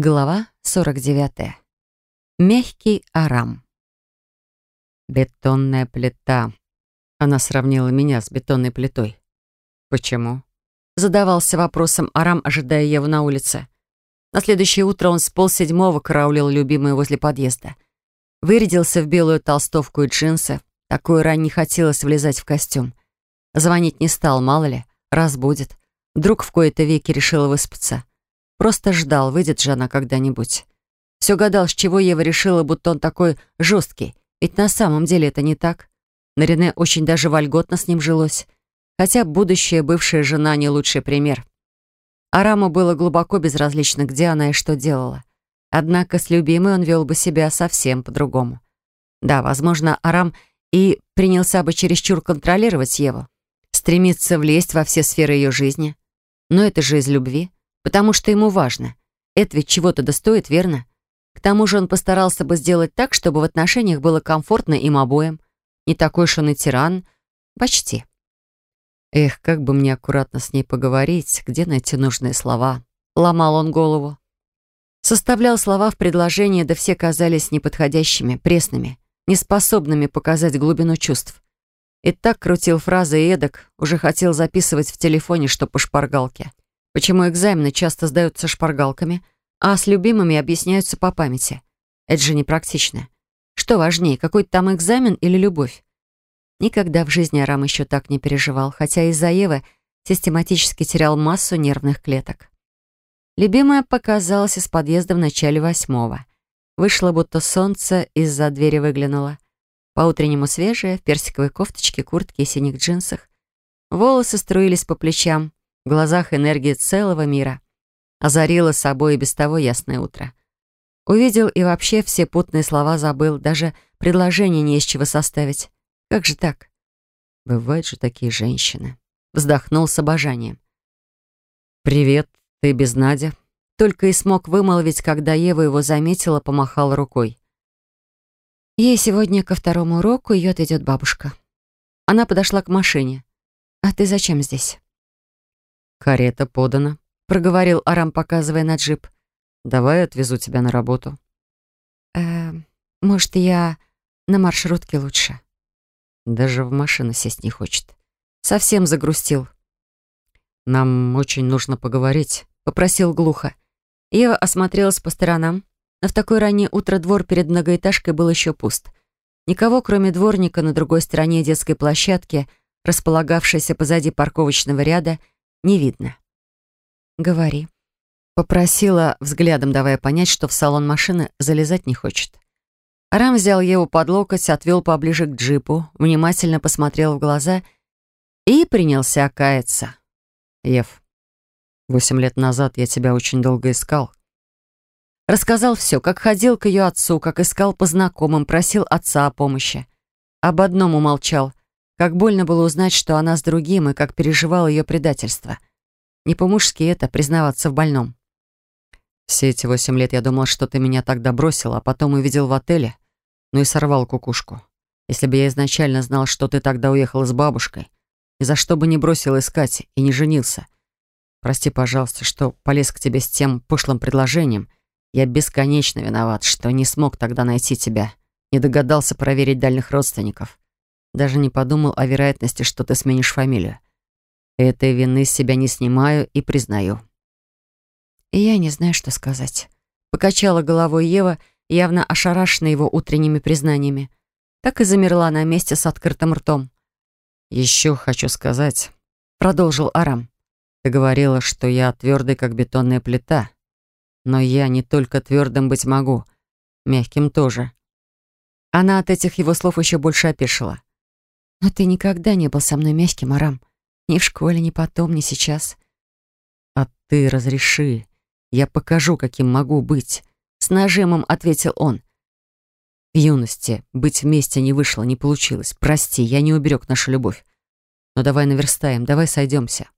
Глава 49. Мягкий арам. «Бетонная плита». Она сравнила меня с бетонной плитой. «Почему?» Задавался вопросом Арам, ожидая Еву на улице. На следующее утро он с полседьмого караулил любимую возле подъезда. Вырядился в белую толстовку и джинсы. Такой рань не хотелось влезать в костюм. Звонить не стал, мало ли, разбудит. Вдруг в кои-то веки решила выспаться. Просто ждал, выйдет же она когда-нибудь. Все гадал, с чего Ева решила, будто он такой жесткий. Ведь на самом деле это не так. На Рене очень даже вольготно с ним жилось. Хотя будущая бывшая жена не лучший пример. Араму было глубоко безразлично, где она и что делала. Однако с любимой он вел бы себя совсем по-другому. Да, возможно, Арам и принялся бы чересчур контролировать Еву. Стремиться влезть во все сферы ее жизни. Но это же из любви потому что ему важно. Это ведь чего-то достоит, верно? К тому же он постарался бы сделать так, чтобы в отношениях было комфортно им обоим. Не такой уж он и тиран. Почти. Эх, как бы мне аккуратно с ней поговорить, где найти нужные слова. Ломал он голову. Составлял слова в предложении, да все казались неподходящими, пресными, неспособными показать глубину чувств. И так крутил фразы и эдак, уже хотел записывать в телефоне, что по шпаргалке. Почему экзамены часто сдаются шпаргалками, а с любимыми объясняются по памяти? Это же непрактично. Что важнее, какой-то там экзамен или любовь? Никогда в жизни Арам еще так не переживал, хотя из-за Евы систематически терял массу нервных клеток. Любимая показалась из подъезда в начале восьмого. Вышло, будто солнце из-за двери выглянуло. По-утреннему свежее, в персиковой кофточке, куртке и синих джинсах. Волосы струились по плечам, в глазах энергии целого мира. Озарила собой и без того ясное утро. Увидел и вообще все путные слова забыл, даже предложение не из чего составить. Как же так? Бывают же такие женщины. Вздохнул с обожанием. «Привет, ты без Надя?» Только и смог вымолвить, когда Ева его заметила, помахала рукой. Ей сегодня ко второму уроку ее отведет бабушка. Она подошла к машине. «А ты зачем здесь?» «Карета подана», — проговорил Арам, показывая на джип. «Давай отвезу тебя на работу». «Э, может, я на маршрутке лучше?» Даже в машину сесть не хочет. Совсем загрустил. «Нам очень нужно поговорить», — попросил глухо. Ева осмотрелась по сторонам. Но в такое раннее утро двор перед многоэтажкой был еще пуст. Никого, кроме дворника на другой стороне детской площадки, располагавшейся позади парковочного ряда, не видно. «Говори». Попросила, взглядом давая понять, что в салон машины залезать не хочет. Арам взял его под локоть, отвел поближе к джипу, внимательно посмотрел в глаза и принялся каяться. «Ев, восемь лет назад я тебя очень долго искал». Рассказал все, как ходил к ее отцу, как искал по знакомым, просил отца о помощи. Об одном умолчал, как больно было узнать, что она с другим, и как переживал ее предательство. Не по-мужски это, признаваться в больном. Все эти восемь лет я думал, что ты меня тогда бросил, а потом увидел в отеле, ну и сорвал кукушку. Если бы я изначально знал, что ты тогда уехал с бабушкой, ни за что бы не бросил искать и не женился. Прости, пожалуйста, что полез к тебе с тем пошлым предложением. Я бесконечно виноват, что не смог тогда найти тебя, не догадался проверить дальних родственников. Даже не подумал о вероятности, что ты сменишь фамилию. Этой вины с себя не снимаю и признаю. И я не знаю, что сказать. Покачала головой Ева, явно ошарашенная его утренними признаниями. Так и замерла на месте с открытым ртом. «Еще хочу сказать», — продолжил Арам. «Ты говорила, что я твердый, как бетонная плита. Но я не только твердым быть могу, мягким тоже». Она от этих его слов еще больше опешила. Но ты никогда не был со мной мягким, Арам. Ни в школе, ни потом, ни сейчас. А ты разреши. Я покажу, каким могу быть. С нажимом ответил он. В юности быть вместе не вышло, не получилось. Прости, я не уберег нашу любовь. Но давай наверстаем, давай сойдемся.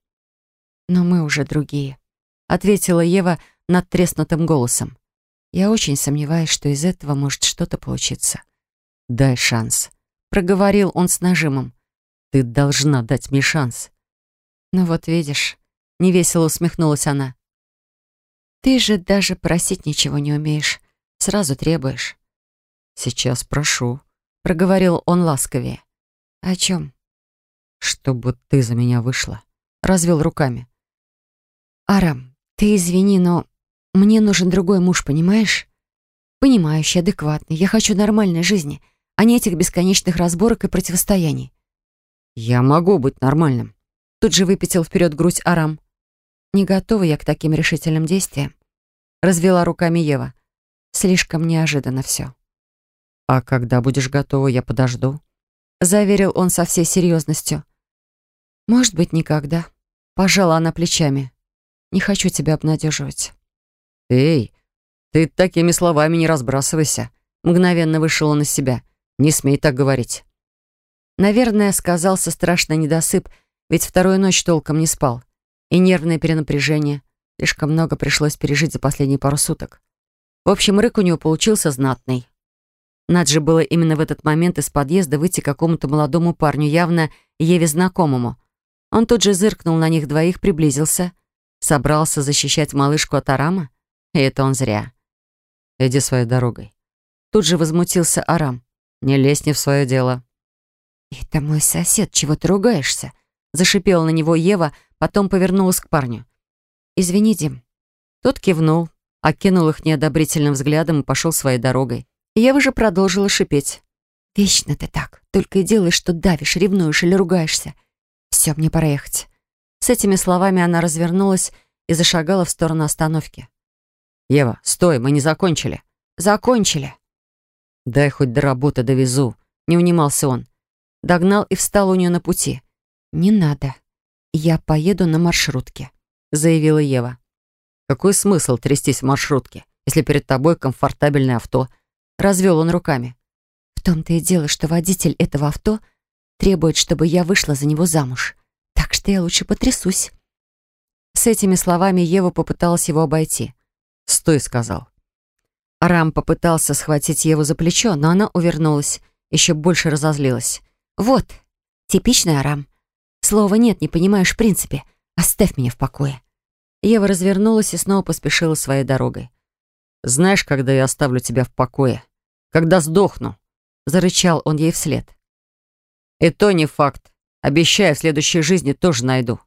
Но мы уже другие. Ответила Ева над треснутым голосом. Я очень сомневаюсь, что из этого может что-то получиться. Дай шанс проговорил он с нажимом. «Ты должна дать мне шанс». «Ну вот видишь», — невесело усмехнулась она. Ты же даже просить ничего не умеешь. Сразу требуешь. Сейчас прошу, проговорил он ласковее. О чем? Чтобы ты за меня вышла. Развел руками. Арам, ты извини, но мне нужен другой муж, понимаешь? Понимающий, адекватный. Я хочу нормальной жизни, а не этих бесконечных разборок и противостояний. Я могу быть нормальным. Тут же выпятил вперед грудь Арам. Не готова я к таким решительным действиям. Развела руками Ева. Слишком неожиданно все. А когда будешь готова, я подожду. Заверил он со всей серьезностью. Может быть, никогда. Пожала она плечами. Не хочу тебя обнадеживать. Эй, ты такими словами не разбрасывайся. Мгновенно вышел он из себя. Не смей так говорить. Наверное, сказался страшный недосып, ведь вторую ночь толком не спал. И нервное перенапряжение. Слишком много пришлось пережить за последние пару суток. В общем, рык у него получился знатный. Над же было именно в этот момент из подъезда выйти какому-то молодому парню, явно Еве знакомому. Он тут же зыркнул на них двоих, приблизился. Собрался защищать малышку от Арама? И это он зря. «Иди своей дорогой». Тут же возмутился Арам. «Не лезь не в свое дело». «Это мой сосед, чего ты ругаешься?» Зашипела на него Ева, потом повернулась к парню. «Извини, Дим». Тот кивнул, окинул их неодобрительным взглядом и пошел своей дорогой. Ева же продолжила шипеть. «Вечно ты так. Только и делаешь, что давишь, ревнуешь или ругаешься. Все, мне пора ехать». С этими словами она развернулась и зашагала в сторону остановки. «Ева, стой, мы не закончили». «Закончили». «Дай хоть до работы довезу», — не унимался он. Догнал и встал у нее на пути. «Не надо. Я поеду на маршрутке», — заявила Ева. «Какой смысл трястись в маршрутке, если перед тобой комфортабельное авто?» Развел он руками. «В том-то и дело, что водитель этого авто требует, чтобы я вышла за него замуж. Так что я лучше потрясусь». С этими словами Ева попыталась его обойти. «Стой», — сказал. Арам попытался схватить Еву за плечо, но она увернулась, еще больше разозлилась. «Вот, типичный Арам. Слова нет, не понимаешь в принципе. Оставь меня в покое». Ева развернулась и снова поспешила своей дорогой. «Знаешь, когда я оставлю тебя в покое? Когда сдохну!» Зарычал он ей вслед. «И то не факт. Обещаю, в следующей жизни тоже найду».